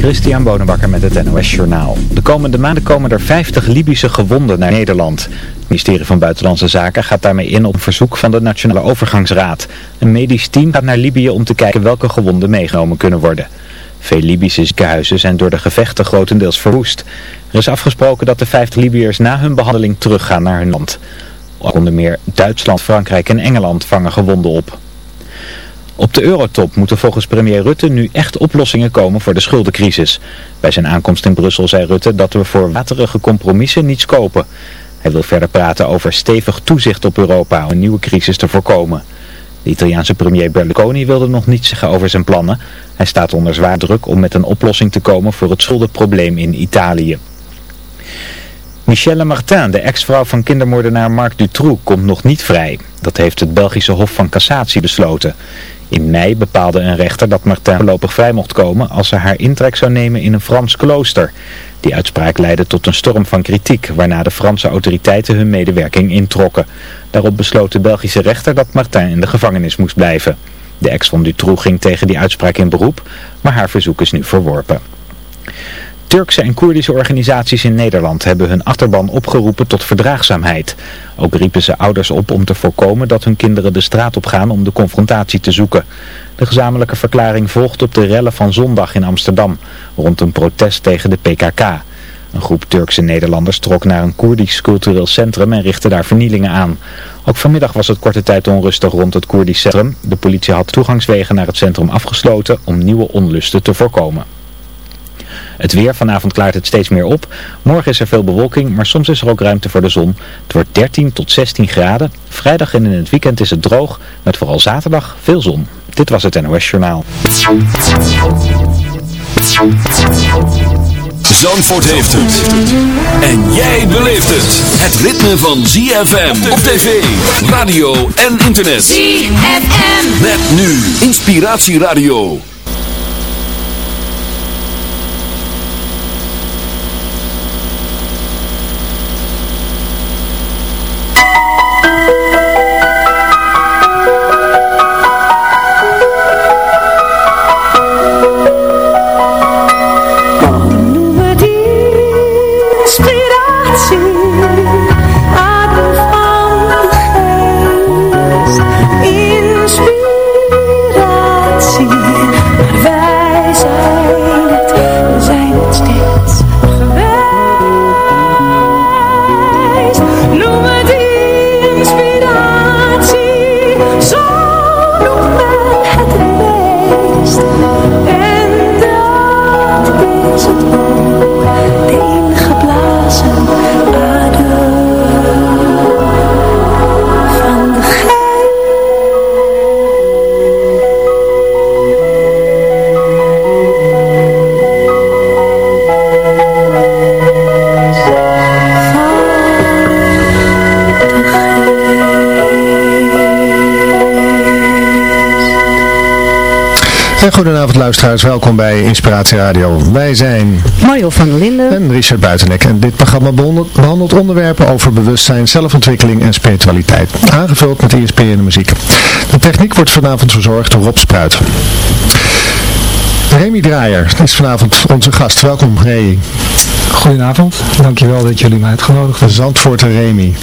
Christian Bonenbakker met het NOS Journaal. De komende maanden komen er 50 Libische gewonden naar Nederland. Het ministerie van Buitenlandse Zaken gaat daarmee in op verzoek van de Nationale Overgangsraad. Een medisch team gaat naar Libië om te kijken welke gewonden meegenomen kunnen worden. Veel Libische ziekenhuizen zijn door de gevechten grotendeels verwoest. Er is afgesproken dat de 50 Libiërs na hun behandeling teruggaan naar hun land. Onder meer Duitsland, Frankrijk en Engeland vangen gewonden op. Op de eurotop moeten volgens premier Rutte nu echt oplossingen komen voor de schuldencrisis. Bij zijn aankomst in Brussel zei Rutte dat we voor waterige compromissen niets kopen. Hij wil verder praten over stevig toezicht op Europa om een nieuwe crisis te voorkomen. De Italiaanse premier Berlusconi wilde nog niets zeggen over zijn plannen. Hij staat onder zwaar druk om met een oplossing te komen voor het schuldenprobleem in Italië. Michelle Martin, de ex-vrouw van kindermoordenaar Marc Dutroux, komt nog niet vrij. Dat heeft het Belgische Hof van Cassatie besloten. In mei bepaalde een rechter dat Martin voorlopig vrij mocht komen als ze haar intrek zou nemen in een Frans klooster. Die uitspraak leidde tot een storm van kritiek, waarna de Franse autoriteiten hun medewerking introkken. Daarop besloot de Belgische rechter dat Martin in de gevangenis moest blijven. De ex van Dutroux ging tegen die uitspraak in beroep, maar haar verzoek is nu verworpen. Turkse en Koerdische organisaties in Nederland hebben hun achterban opgeroepen tot verdraagzaamheid. Ook riepen ze ouders op om te voorkomen dat hun kinderen de straat op gaan om de confrontatie te zoeken. De gezamenlijke verklaring volgt op de rellen van zondag in Amsterdam, rond een protest tegen de PKK. Een groep Turkse Nederlanders trok naar een Koerdisch cultureel centrum en richtte daar vernielingen aan. Ook vanmiddag was het korte tijd onrustig rond het Koerdisch centrum. De politie had toegangswegen naar het centrum afgesloten om nieuwe onlusten te voorkomen. Het weer, vanavond klaart het steeds meer op. Morgen is er veel bewolking, maar soms is er ook ruimte voor de zon. Het wordt 13 tot 16 graden. Vrijdag en in het weekend is het droog, met vooral zaterdag veel zon. Dit was het NOS Journaal. Zandvoort heeft het. En jij beleeft het. Het ritme van ZFM op tv, radio en internet. ZFM. Met nu Inspiratieradio. Luisteraars, welkom bij Inspiratie Radio. Wij zijn Mario van der Linden. en Richard Buitenek en dit programma behandelt, onderwerpen over bewustzijn, zelfontwikkeling en spiritualiteit. Aangevuld met inspirerende muziek. De techniek wordt vanavond verzorgd door Rob Spruit. Remy Draaier is vanavond onze gast. Welkom Remy. Goedenavond, dankjewel dat jullie mij uitgenodigd hebben. Zandvoort en Remy.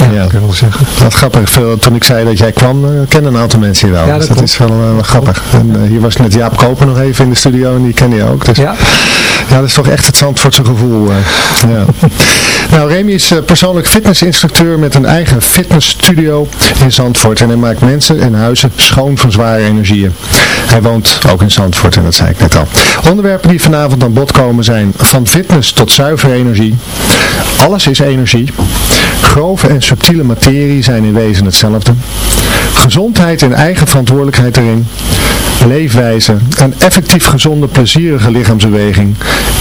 Ja, Ja. dat kan ik wel zeggen. Wat grappig, veel- toen ik zei dat jij kwam, eh, kennen een aantal mensen je wel. Ja, dus dat dat klopt. is wel, eh, wel grappig. En, eh, hier was net Jaap Koper nog even in de studio en die ken je ook. Dus Ja, Ja, dat is toch echt het Zandvoortse gevoel. ja. Nou, Remy is persoonlijk fitnessinstructeur met een eigen fitnessstudio in Zandvoort. En hij maakt mensen en huizen schoon van zware energieën. Hij woont ook in Zandvoort en dat zei ik net al. Onderwerpen die vanavond aan bod komen zijn van fitness tot zuivere energie. Alles is energie. Grove en subtiele materie zijn in wezen hetzelfde. Gezondheid en eigen verantwoordelijkheid erin. Leefwijze, een effectief gezonde, plezierige lichaamsbeweging.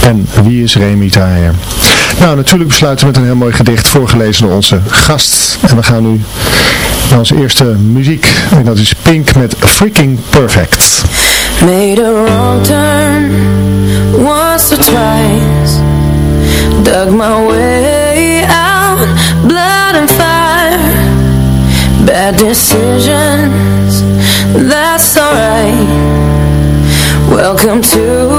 En wie is Remy Taaier? Nou, natuurlijk besluiten we met een heel mooi gedicht voorgelezen door onze gast. En we gaan nu naar onze eerste muziek. En dat is Pink met Freaking Perfect. Made a wrong turn once or twice Dug my way out, Bad decisions, that's alright. Welcome to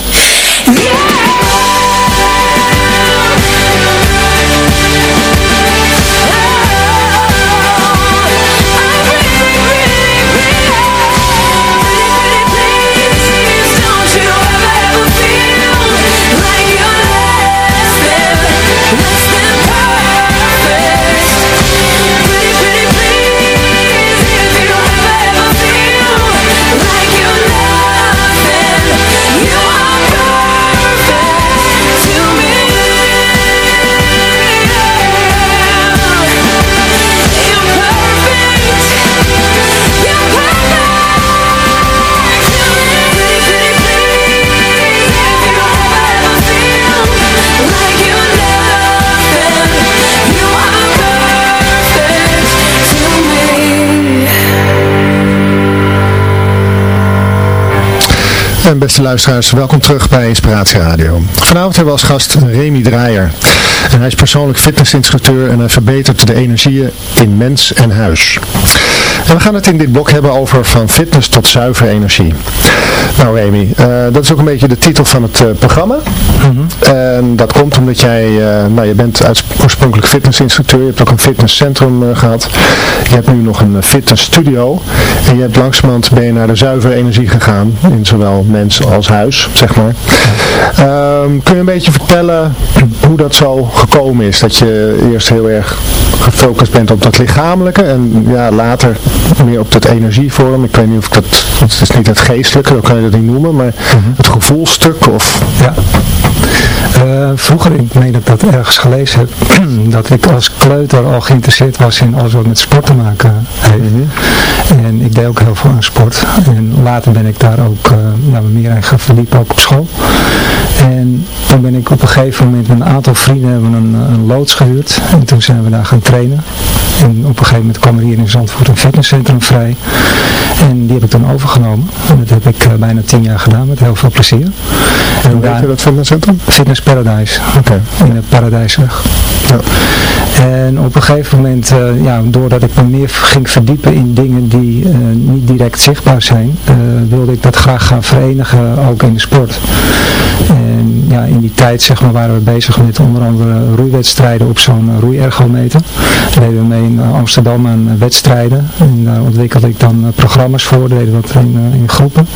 En beste luisteraars, welkom terug bij Inspiratie Radio. Vanavond hebben we als gast Remy Draaier. Hij is persoonlijk fitnessinstructeur en hij verbetert de energieën in mens en huis. En we gaan het in dit blok hebben over van fitness tot zuivere energie. Nou Remy, uh, dat is ook een beetje de titel van het uh, programma. Mhm. En dat komt omdat jij, uh, nou je bent oorspronkelijk fitnessinstructeur, je hebt ook een fitnesscentrum gehad. Je hebt nu nog een fitnessstudio. En je hebt langzamerhand ben je naar de zuivere energie gegaan, in zowel mens als huis, zeg maar. Um, kun je een beetje vertellen hoe dat zo gekomen is? Dat je eerst heel erg gefocust bent op dat lichamelijke en ja, later meer op dat energievorm. Ik weet niet of ik dat, het is niet het geestelijke, dat kan je dat niet noemen, maar mhm. het gevoelstuk of... Ja. Uh, vroeger, ik meen dat ik dat ergens gelezen heb, dat ik als kleuter al geïnteresseerd was in alles wat met sport te maken heeft. Mhm. En ik deed ook heel veel aan sport. En later ben ik daar ook uh, nou, meer in gaan verdiepen, ook op school. En toen ben ik op een gegeven moment met een aantal vrienden hebben een, een loods gehuurd. En toen zijn we daar gaan trainen. En op een gegeven moment kwam er hier in Zandvoort een fitnesscentrum vrij. En die heb ik toen overgenomen. En dat heb ik uh, bijna tien jaar gedaan met heel veel plezier. En hoe heet je dat fitnesscentrum? Fitness Paradise. Oké. In de Paradijsweg. Ja. En op een gegeven moment, uh, ja, doordat ik me meer ging verdiepen in dingen die uh, niet direct zichtbaar zijn, wilde ik dat graag gaan verenigen, ook in de sport. En ja, in die tijd zeg maar, waren we bezig met onder andere roeiwedstrijden op zo'n roeiergometer. Daar deden we mee in Amsterdam aan wedstrijden. En daar ontwikkelde ik dan programma's voor, deden we dat in, in groepen.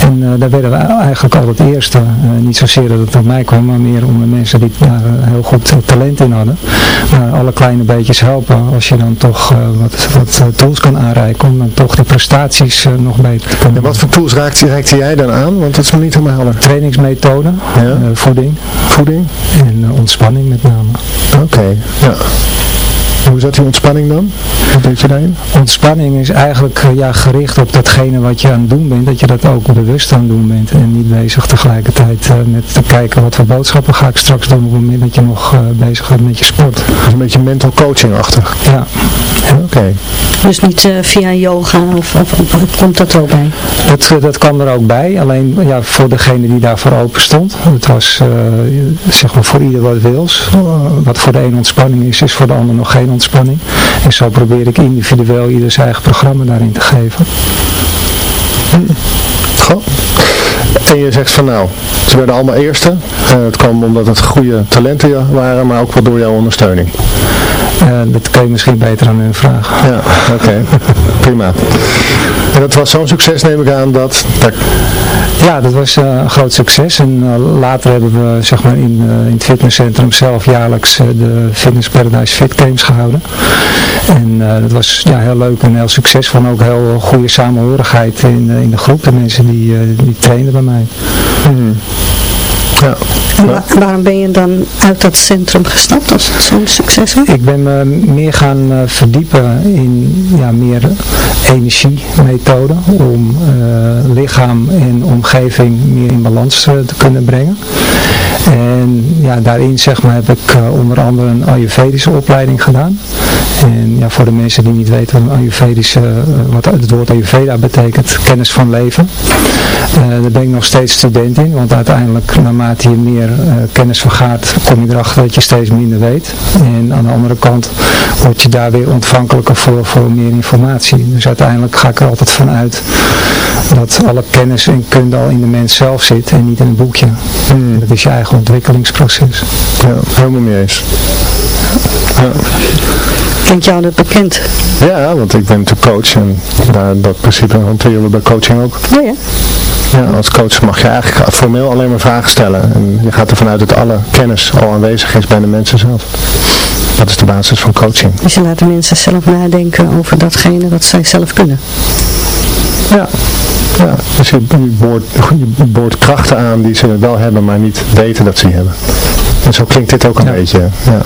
En daar werden we eigenlijk altijd eerste. niet zozeer dat het op mij kwam, maar meer om de mensen die daar heel goed talent in hadden. Maar alle kleine beetjes helpen als je dan toch wat, wat tools kan aanreiken om dan toch de prestaties nog beter te kunnen. En wat voor tools raakte, raakte jij dan aan? Want dat is me niet helemaal helder. Trainingsmethoden, ja. Voeding. Voeding? En ontspanning met name. Oké, ja. Hoe zat die ontspanning dan? Wat deed je daarin? Ontspanning is eigenlijk eh, ja, gericht op datgene wat je aan het doen bent, dat je dat ook bewust aan het doen bent en niet bezig tegelijkertijd uh, met te kijken wat voor boodschappen ga ik straks doen op het moment dat je nog uh, bezig bent met je sport. Dus een beetje mental coaching-achtig? Ja. ja. Oké. Dus niet via yoga of, of, of, komt dat er ook bij? Dat, dat kwam er ook bij, alleen ja, voor degene die daarvoor open stond. Het was zeg maar voor ieder wat wils. wat voor de een ontspanning is, is voor de ander nog geen ontspanning. En zo probeer ik individueel ieder zijn eigen programma daarin te geven. Goh. En je zegt van nou, ze werden allemaal eerste. Uh, het kwam omdat het goede talenten waren, maar ook wel door jouw ondersteuning. Uh, dat kan je misschien beter aan hun vragen. Ja, oké. Prima. En dat was zo'n succes neem ik aan dat... Ja, dat was uh, een groot succes. En later hebben we zeg maar in, in het fitnesscentrum zelf jaarlijks de Fitness Paradise Fit Games gehouden. En dat was ja, heel leuk en heel succesvol. En ook heel goede samenhorigheid in, in de groep. De mensen die, die trainden bij mij. Mm. Ja. waarom ben je dan uit dat centrum gestapt als het zo'n succes was? Ik ben me meer gaan uh, verdiepen in ja, meer energiemethoden om uh, lichaam en omgeving meer in balans uh, te kunnen brengen. En ja, daarin zeg maar, heb ik onder andere een Ayurvedische opleiding gedaan. En ja, voor de mensen die niet weten wat, Ayurvedische, wat het woord Ayurveda betekent, kennis van leven. daar ben ik nog steeds student in, want uiteindelijk naarmate je meer kennis vergaart, kom je erachter dat je steeds minder weet. En aan de andere kant word je daar weer ontvankelijker voor, voor meer informatie. Dus uiteindelijk ga ik er altijd van uit dat alle kennis en kunde al in de mens zelf zit en niet in een boekje. Hmm. Dat is je eigen ontwikkelingsproces. Ja, helemaal mee eens. Ja. Klinkt jou dat bekend? Ja, want ik ben natuurlijk coach en daar, dat principe hanteren we bij coaching ook. Oh ja. Ja, als coach mag je eigenlijk formeel alleen maar vragen stellen. En je gaat ervan uit dat alle kennis al aanwezig is bij de mensen zelf. Dat is de basis van coaching. Dus je laat de mensen zelf nadenken over datgene wat zij zelf kunnen. Ja, ja, dus je boort, je boort krachten aan die ze wel hebben, maar niet weten dat ze die hebben. En zo klinkt dit ook een beetje. Ja.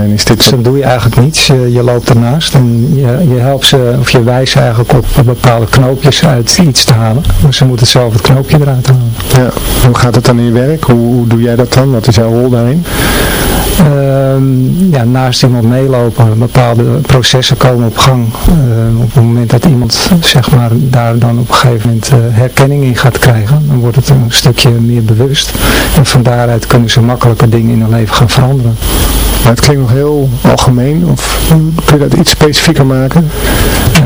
Is dit... Dus dat doe je eigenlijk niets. Je, je loopt ernaast en je, je helpt ze, of je wijst eigenlijk op bepaalde knoopjes uit iets te halen. Maar ze moeten zelf het knoopje eruit halen. Ja. Hoe gaat het dan in je werk? Hoe, hoe doe jij dat dan? Wat is jouw rol daarin? Um, ja, naast iemand meelopen, bepaalde processen komen op gang. Uh, op het moment dat iemand zeg maar, daar dan op een gegeven moment uh, herkenning in gaat krijgen, dan wordt het een stukje meer bewust. En van daaruit kunnen ze makkelijker dingen in hun leven gaan veranderen. Maar het klinkt nog heel algemeen, of kun je dat iets specifieker maken?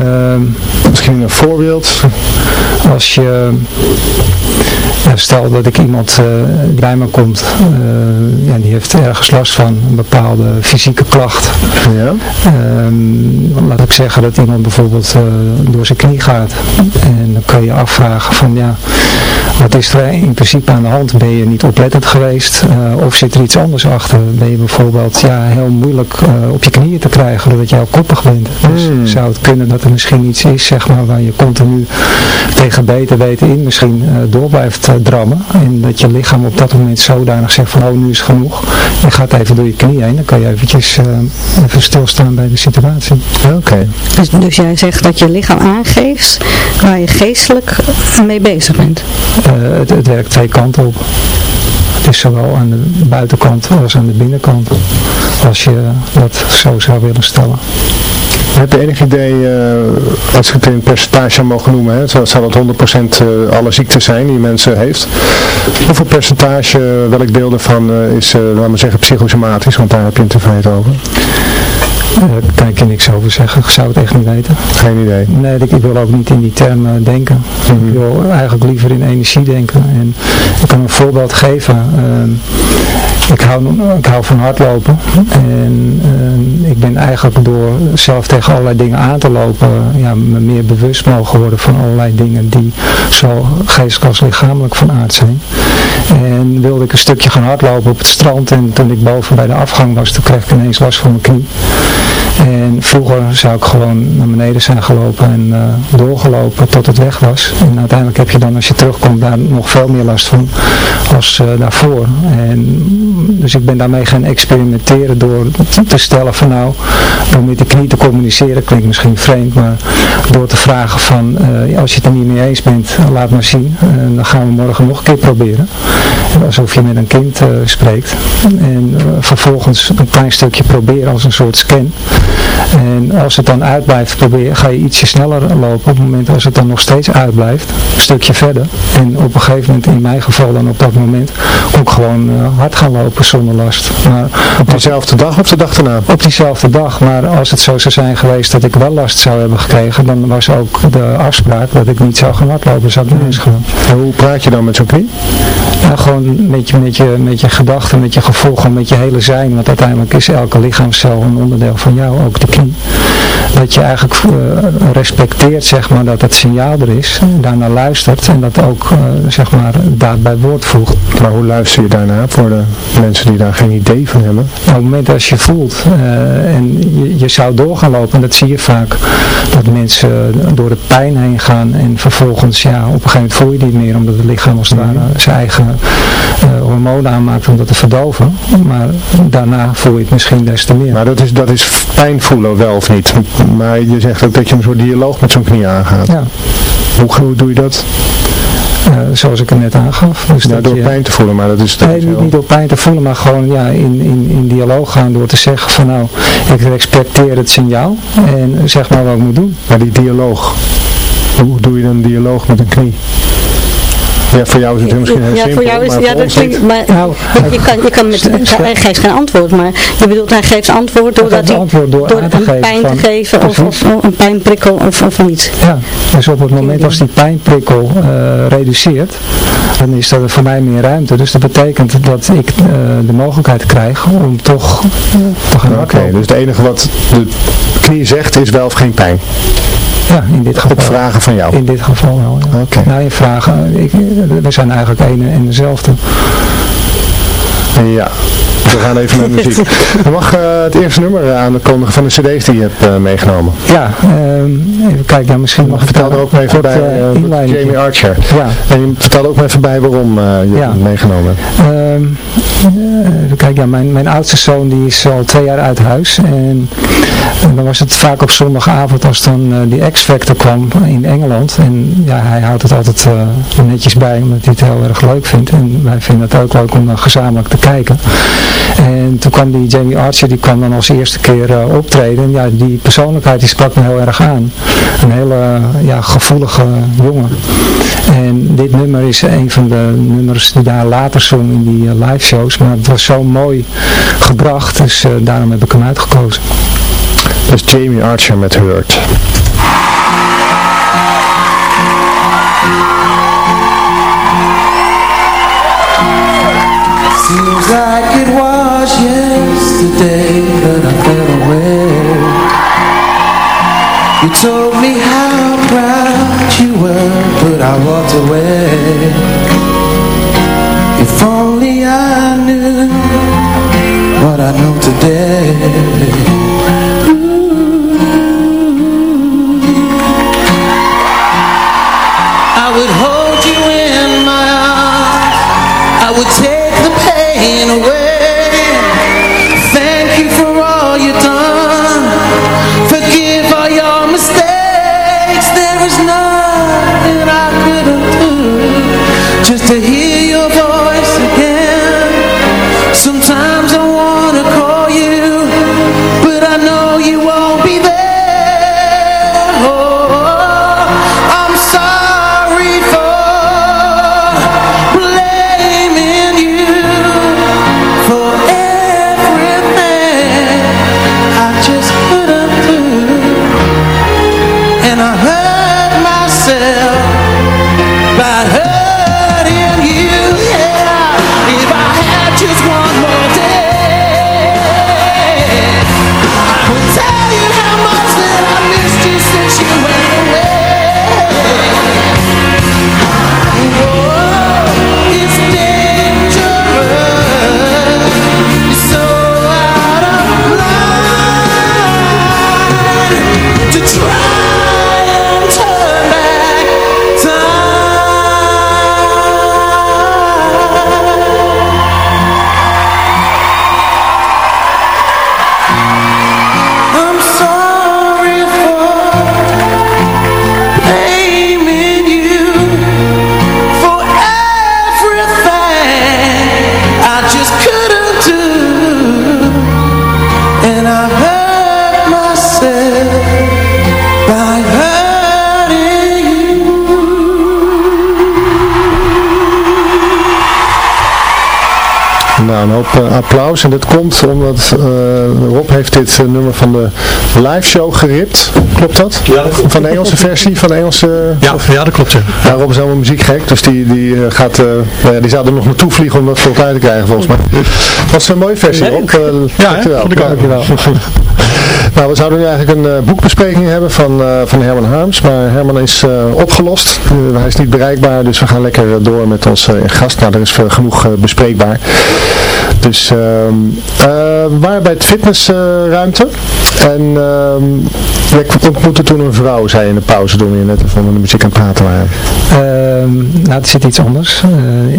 Uh, Misschien een voorbeeld? Als je, ja, stel dat ik iemand uh, bij me komt, uh, ja, die heeft ergens last van een bepaalde fysieke klacht. Ja. Ehm, laat ik zeggen dat iemand bijvoorbeeld uh, door zijn knie gaat. En dan kun je afvragen van ja, wat is er in principe aan de hand? Ben je niet oplettend geweest? of zit er iets anders achter? Ben je bijvoorbeeld ja, heel moeilijk op je knieën te krijgen doordat jij al koppig bent? Dus Hmm. zou het kunnen dat er misschien iets is zeg maar, waar je continu tegen beter weten in misschien door blijft drammen. En dat je lichaam op dat moment zodanig zegt van oh nu is genoeg. Je gaat even door je knie heen. Dan kan je eventjes uh, even stilstaan bij de situatie. Oké. Okay. Dus, dus, jij zegt dat je lichaam aangeeft waar je geestelijk mee bezig bent? Uh, het, het werkt twee kanten op. Het is zowel aan de buitenkant als aan de binnenkant. Als je dat zo zou willen stellen. Heb je enig idee, uh, als ik het in percentage mogen noemen, hè, dat 100% uh, alle ziektes zijn die mensen heeft? Hoeveel percentage, welk deel ervan is, laten we zeggen, psychosomatisch, want daar heb je het in over? Daar kan ik er niks over zeggen. Ik zou het echt niet weten. Geen idee? Nee, ik, ik wil ook niet in die termen denken. Mm -hmm. Ik wil eigenlijk liever in energie denken. En ik kan een voorbeeld geven. ik, hou, ik hou van hardlopen. En ik ben eigenlijk door zelf tegen allerlei dingen aan te lopen, ja, me meer bewust mogen worden van allerlei dingen die zo geestelijk als lichamelijk van aard zijn. En wilde ik een stukje gaan hardlopen op het strand en toen ik boven bij de afgang was, toen kreeg ik ineens last van mijn knie. En vroeger zou ik gewoon naar beneden zijn gelopen en uh, doorgelopen tot het weg was. En uiteindelijk heb je dan als je terugkomt daar nog veel meer last van als uh, daarvoor. En, dus ik ben daarmee gaan experimenteren door te stellen van nou, door met de knie te communiceren, klinkt misschien vreemd, maar door te vragen van uh, als je het er niet mee eens bent, laat maar zien. En dan gaan we morgen nog een keer proberen. alsof je met een kind spreekt. En vervolgens een klein stukje proberen als een soort scan. En als het dan uitblijft, probeer, ga je ietsje sneller lopen. Op het moment als het dan nog steeds uitblijft, een stukje verder. En op een gegeven moment, in mijn geval dan op dat moment, ook gewoon hard gaan lopen zonder last. Maar op diezelfde dag of de dag daarna? Op diezelfde dag, maar als het zo zou zijn geweest dat ik wel last zou hebben gekregen, dan was ook de afspraak dat ik niet zou gaan hardlopen, zou ik niet eens gaan. En hoe praat je dan met zo'n knie? Gewoon met je, met je, met je gedachten, met je gevolgen, met je hele zijn, want uiteindelijk is elke lichaamscel een onderdeel van jou, ook de knie. Dat je eigenlijk uh, respecteert, zeg maar, dat het signaal er is, daarna luistert en dat ook, uh, zeg maar, daad bij woord voegt. Maar hoe luister je daarna voor de mensen die daar geen idee van hebben? op het moment als je voelt uh, en je, je, zou door gaan lopen, en dat zie je vaak, dat mensen door de pijn heen gaan en vervolgens, ja, op een gegeven moment voel je die niet meer, omdat het lichaam als het ware zijn eigen uh, hormonen aanmaakt om dat te verdoven. Maar daarna voel je het misschien des te meer. Maar dat is, dat is pijn voelen wel of niet? Maar je zegt ook dat je een soort dialoog met zo'n knie aangaat. Ja. Hoe, hoe doe je dat? Zoals ik het net aangaf. Dus ja, door je, pijn te voelen, maar dat is... nee, niet, niet door pijn te voelen, maar gewoon ja, in, in, in dialoog gaan door te zeggen van nou, ik respecteer het signaal en zeg maar wat ik moet doen. Maar die dialoog, hoe doe je dan een dialoog met een knie? Ja, voor jou is het misschien heel ja, simpel, voor jou is, maar ja, voor dat ons klinkt, niet. maar Nou, je kan, je kan met, hij geeft geen antwoord, maar je bedoelt hij geeft antwoord doordat geeft hij antwoord door aan te een geven pijn te geven of, of, of een pijnprikkel of, of iets. Ja, dus op het moment als die pijnprikkel eh, reduceert, dan is er voor mij meer ruimte. Dus dat betekent dat ik eh, de mogelijkheid krijg om toch te gaan Oké, dus het enige wat de knie zegt is wel of geen pijn. Ja, in dit geval. Op vragen van jou. In dit geval wel. Ja. Oké. Nou, in vragen, ik, we zijn eigenlijk één en dezelfde. Ja, we gaan even naar muziek. Je mag eh, het eerste nummer aankondigen van de cd's die je hebt eh, meegenomen. Ja, ehm, even kijken, ja, misschien mag ik Vertel er ook even kort, bij, eh. Jamie Archer. Ja. En je vertel ook maar even bij waarom je Ja. het meegenomen hebt. Ehm, eh, even kijken, ja, mijn, mijn oudste zoon die is al twee jaar uit huis. En, en dan was het vaak op zondagavond als dan die X-Factor kwam in Engeland. En ja, hij houdt het altijd netjes bij omdat hij het heel erg leuk vindt. En wij vinden het ook leuk om dan gezamenlijk te kijken. En toen kwam die Jamie Archer, die kwam dan als eerste keer eh, optreden. En ja, die persoonlijkheid die sprak me heel erg aan. Een hele ja, gevoelige jongen. En dit nummer is een van de nummers die daar later zong in die eh, live shows. Maar het was zo mooi gebracht, dus eh, daarom heb ik hem uitgekozen. Dat is Jamie Archer met Hurt. Seems like it was yesterday that I fell away. You told me how proud you were, but I walked away. If only I knew what I know today Nou, een hoop eh, applaus. En dat komt omdat eh, Rob heeft dit eh, nummer van de live show geript. Klopt dat? Ja, dat klopt. Van de Engelse versie, van de Engelse... Ja, ja, dat klopt. Ja. Ja, Rob is helemaal muziekgek, dus die, die, gaat, nou ja, die zou er nog naartoe vliegen om dat voor elkaar te krijgen volgens mij. Dat is een mooie versie, Rob. Eh, Ja, dankjewel. Vond ik ook. Dankjewel. Nou, we zouden nu eigenlijk een eh, boekbespreking hebben van, eh, van Herman Harms, maar Herman is eh, opgelost. Hij is niet bereikbaar, dus we gaan lekker door met onze gast. Nou, er is veel genoeg bespreekbaar. Dus ehm, we waren bij het fitnessruimte en ehm, we ontmoetten toen een vrouw, zei in de pauze toen we net even onder de muziek aan het praten waren. Ehm, nou, het zit iets anders.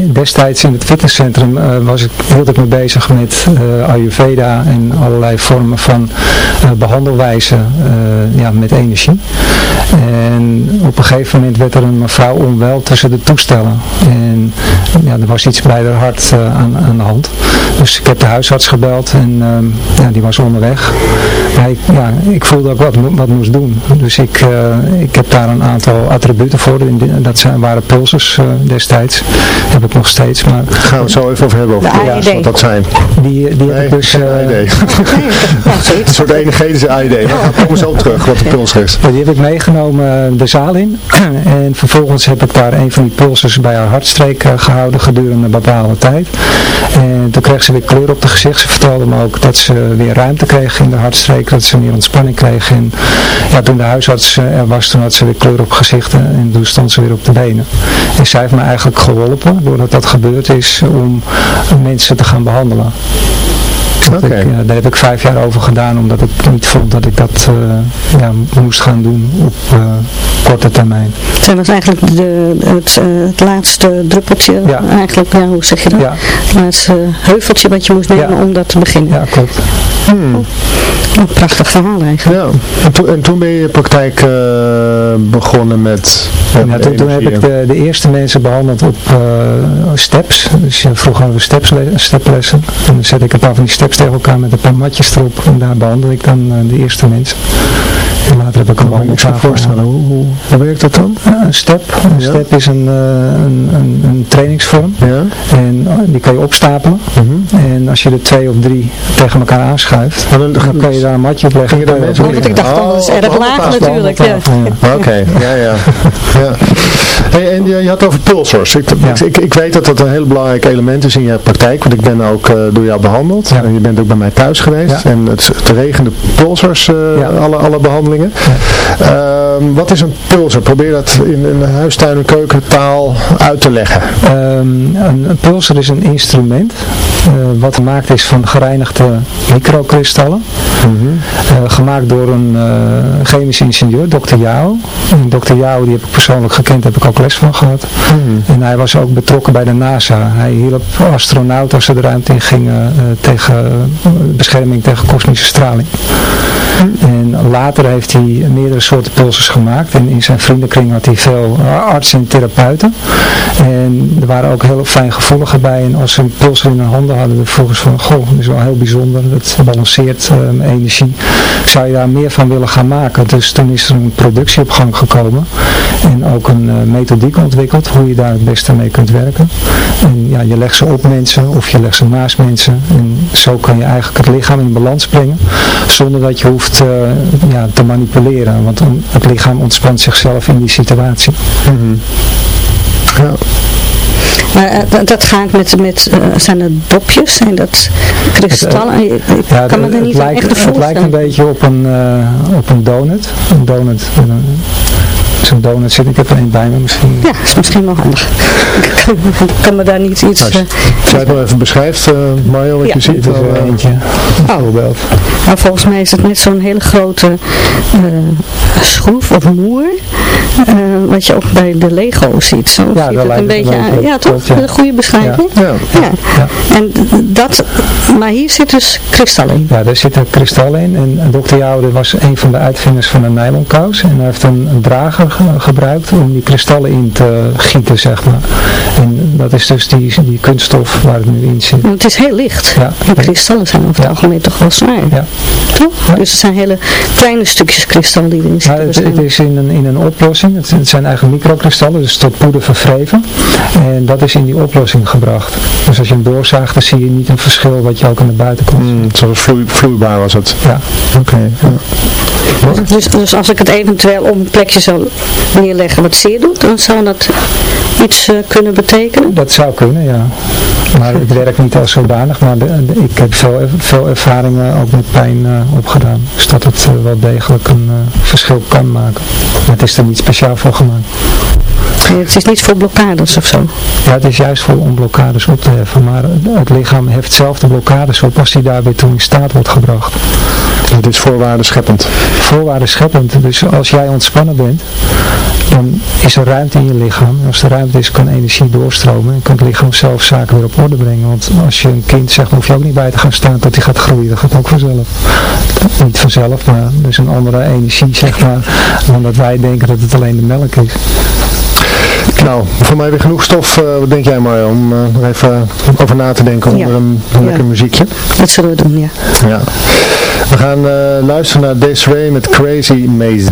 Destijds in het fitnesscentrum was ik, hield ik me bezig met Ayurveda en allerlei vormen van eh, behandelwijzen eh, ja, met energie. En op een gegeven moment werd er een mevrouw onwel tussen de toestellen. En ja, er was iets bij haar hart eh, aan, aan de hand. Dus ik heb de huisarts gebeld en ehm, ja, die was onderweg. Maar ik, ja, ik voelde ik wat, wat moest doen. Dus ik, eh, ik heb daar een aantal attributen voor. Dat zijn, waren pulsers eh, destijds. Heb ik nog steeds. Maar Daar gaan we het zo even over hebben. Over De ja, AED. wat dat zijn. die, die heb Nee, ik dus... geen eh, AED. Ja, soort energetische AED. We gaan komen zo terug wat de pulser is. Die heb ik meegenomen eh, de zaal in. en vervolgens heb ik daar een van die pulsers bij haar hartstreek eh, gehouden gedurende een bepaalde tijd. En toen kreeg ze weer kleur op de gezicht. Ze vertelde me ook dat ze weer ruimte kreeg in de hartstreek. Dat ze meer ontspanning kreeg. En ja, toen de huisarts eh, er was, toen had ze weer kleur op gezichten. En toen stond ze weer op de benen. En zij heeft me eigenlijk geholpen, doordat dat gebeurd is, om mensen te gaan behandelen. Dat Oké. ik, ja, daar heb ik vijf jaar over gedaan, omdat ik niet vond dat ik dat eh, ja, moest gaan doen op eh, korte termijn. Zij was eigenlijk de, het, eh, het laatste druppeltje, Ja. eigenlijk, ja, hoe zeg je dat? Ja. Het laatste heuveltje wat je moest nemen Ja. om dat te beginnen. Ja, klopt. Een prachtig verhaal eigenlijk. Ja. En, toen, en toen ben je je praktijk eh, begonnen met... met Ja, toen, toen heb ik de, de eerste mensen behandeld op eh, steps. Dus ja, vroeger hadden we steplessen. En dan zet ik een paar van die steps tegen elkaar met een paar matjes erop. En daar behandel ik dan eh, de eerste mensen. En later heb ik kan me niks voorstellen. Hoe, hoe, hoe werkt dat dan? Ja, een step. Een Ja. step is een, eh, een, een, een trainingsvorm. Ja? En eh, die kan je opstapelen. Mhm. En als je er twee of drie tegen elkaar aanschuift, dan- dan kan je daar een matje op leggen. Daar ik dacht, Oh, dat is erg laag handeltafel. natuurlijk. Ja. Handeltafel, ja. Oké, ja, ja. ja. Hey, en je, je had over pulsers. Ik, Ja. ik, ik weet dat dat een heel belangrijk element is in je praktijk, want ik ben ook eh, door jou behandeld. Ja. En je bent ook bij mij thuis geweest. Ja. En het, het regende pulsers, eh, Ja. alle, alle behandelingen. Ehm, wat is een pulser? Probeer dat in, in huistuin- en keukentaal uit te leggen. Ehm, een, een pulser is een instrument eh, wat gemaakt is van gereinigde microkristallen. Eh, gemaakt door een eh, chemisch ingenieur, Dr. Yao. En Dr. Yao, die heb ik persoonlijk gekend, heb ik ook les van gehad. En hij was ook betrokken bij de NASA. Hij hielp astronauten als ze de ruimte in gingen tegen bescherming tegen kosmische straling. En later heeft hij meerdere soorten pulsers gemaakt. En in zijn vriendenkring had hij veel eh, artsen en therapeuten. En er waren ook heel fijngevoeligen bij. En als ze een pulser in hun handen hadden, dan vroegen ze van, goh, dat is wel heel bijzonder. Het balanceert eh, mijn energie. Zou je daar meer van willen gaan maken? Dus toen is er een productie op gang gekomen. En ook een eh, methodiek ontwikkeld, hoe je daar het beste mee kunt werken. En ja, je legt ze op mensen of je legt ze naast mensen. En zo kan je eigenlijk het lichaam in balans brengen. Zonder dat je hoeft eh, ja, te manipuleren. Want dan- het lichaam ontspant zichzelf in die situatie. Ja. Maar eh, dat- gaat met, met eh, zijn dat dopjes, zijn dat kristallen? Ik ik Ja, kan me er niet lijkt, echt het lijkt een beetje op een, eh, op een donut. Een donut. eh, Zo'n donut zit ik heb er een bij me misschien. Ja, is misschien wel handig. Ik kan, me daar niet iets... Als je, eh, als jij het nog even beschrijft, eh, Mario, wat Ja. je ziet. Dit is dan, er eh, eentje. Maar volgens mij is het net zo'n hele grote schroef of moer. eh, wat je ook bij de Lego ziet. Zo Ja, ziet daar het lijkt een beetje een aan. beetje Ja, toch? klopt, ja. Een goede beschrijving. ja. Ja. En dat, maar hier zit dus kristal in. Ja, daar zitten kristallen in. En Dr. Jouwer was een van de uitvinders van de nylonkous. En hij heeft een, een drager ge- gebruikt om die kristallen in te gieten, zeg maar. En dat is dus die, die kunststof waar het nu in zit. Want het is heel licht. Ja. En kristallen zijn over het algemeen toch wel zwaar. Ja. Toch? Dus het zijn hele kleine stukjes kristal die erin zitten. het, is in een, in een oplossing. Het, het zijn eigenlijk microkristallen, dus tot poeder verwreven. En dat is in die oplossing gebracht. Dus als je hem doorzaagt, dan zie je niet een verschil wat je ook aan de buitenkant ziet. Mm, zoals vloei, vloeibaar was het. Ja. Oké. ja. Dus, dus als ik het eventueel op een plekje zou neerleggen wat zeer doet, dan zou dat iets eh, kunnen betekenen. Dat zou kunnen, ja. Maar het werkt niet als zodanig, maar ik heb veel, veel ervaringen ook met pijn eh, opgedaan. Dus dat het eh, wel degelijk een verschil kan maken. Maar het is er niet speciaal voor gemaakt. Nee, Het is niet voor blokkades of zo. Ja, het is juist voor om blokkades op te heffen, maar het lichaam heft zelf de blokkades op als die daar weer toe in staat wordt gebracht. Het is voorwaarden scheppend. Voorwaarden scheppend, dus als jij ontspannen bent, dan is er ruimte in je lichaam. En als er ruimte is, kan energie doorstromen en kan het lichaam zelf zaken weer op orde brengen. Want als je een kind zegt, hoef je ook niet bij te gaan staan tot hij gaat groeien, dat gaat ook vanzelf. Niet vanzelf, maar er is een andere energie, zeg maar, dan dat wij denken dat het alleen de melk is. Nou, voor mij weer genoeg stof. eh, wat denk jij Mario, om eh, even over na te denken Ja. onder een, een Ja. lekker muziekje? Dat zullen we doen, ja. Ja. We gaan eh, luisteren naar Desiree met Crazy Maze.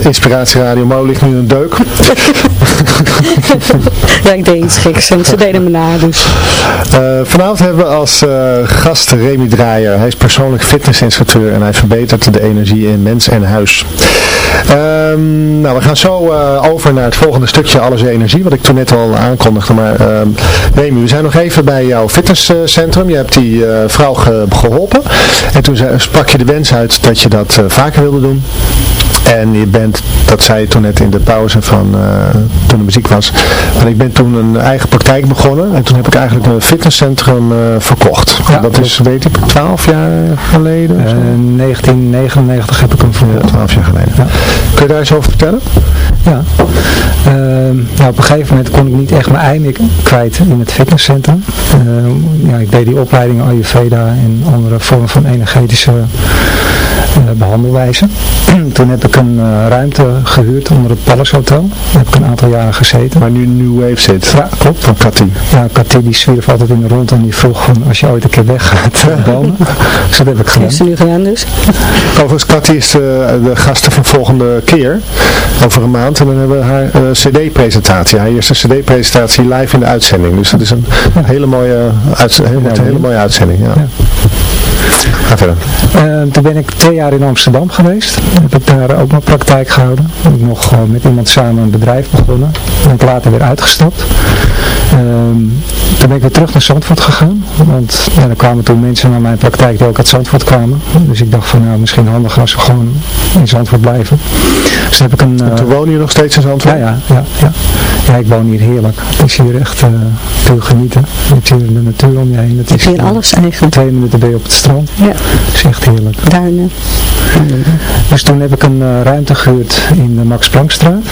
Bij uh, Inspiratie Radio. Mo ligt nu een deuk. ja, ik deed iets geks en ze deden me na. Dus. Uh, vanavond hebben we als uh, gast Remy Draaier. Hij is persoonlijk fitnessinstructeur en hij verbetert de energie in mens en huis. Um, nou, we gaan zo over naar het volgende stukje Alles Energie, wat ik toen net al aankondigde. Maar uh, Remy, we zijn nog even bij jouw fitnesscentrum. Je hebt die vrouw ge geholpen en toen sprak je de wens uit dat je dat vaker wilde doen. En je bent, dat zei je toen net in de pauze van uh, toen de muziek was. Maar ik ben toen een eigen praktijk begonnen. En toen heb ik eigenlijk een fitnesscentrum uh, verkocht. Ja, dat is, weet ik, 12 jaar geleden? Uh, 1999 heb ik hem verkocht. Ja, 12 jaar geleden. Ja. Kun je daar eens over vertellen? Ja. nou, op een gegeven moment kon ik niet echt mijn ei meer kwijt in het fitnesscentrum. ja, ik deed die opleidingen Ayurveda en andere vormen van energetische behandelwijze. Toen heb ik een ruimte gehuurd onder het Palace Hotel. Daar heb ik een aantal jaren gezeten. Waar nu New Wave zit. Ja, klopt. Van Cathy. Ja, Cathy die zwierf altijd in de rond en die vroeg van als je ooit een keer weggaat, wonen. dus dat heb ik gedaan. Heeft ze nu gedaan dus? Overigens, Cathy is de, de gasten van volgende keer. Over een maand. En dan hebben we haar uh, cd-presentatie. Haar eerste cd-presentatie live in de uitzending. Dus dat is een hele mooie, uitzending. Hele, hele mooie uitzending. ja. ja. Ga verder. Uh, toen ben ik twee jaar in Amsterdam geweest. Heb ik daar ook mijn praktijk gehouden. Heb ik nog uh, met iemand samen een bedrijf begonnen. Ben ik later weer uitgestapt. Um, toen ben ik weer terug naar Zandvoort gegaan. Want ja, er kwamen toen mensen naar mijn praktijk die ook uit Zandvoort kwamen. Dus ik dacht van nou misschien handiger als we gewoon in Zandvoort blijven. Dus heb ik een... Uh, toen woon je nog steeds in Zandvoort? Ja, ja, ja, ja. ja ik woon hier heerlijk. Het is hier echt uh, veel genieten. Je hebt hier de natuur om je heen. Het is hier alles eigenlijk. Twee minuten ben je op het strand. Ja. Het is echt heerlijk. Duinen. Dus toen heb ik een uh, ruimte gehuurd in de Max Planckstraat.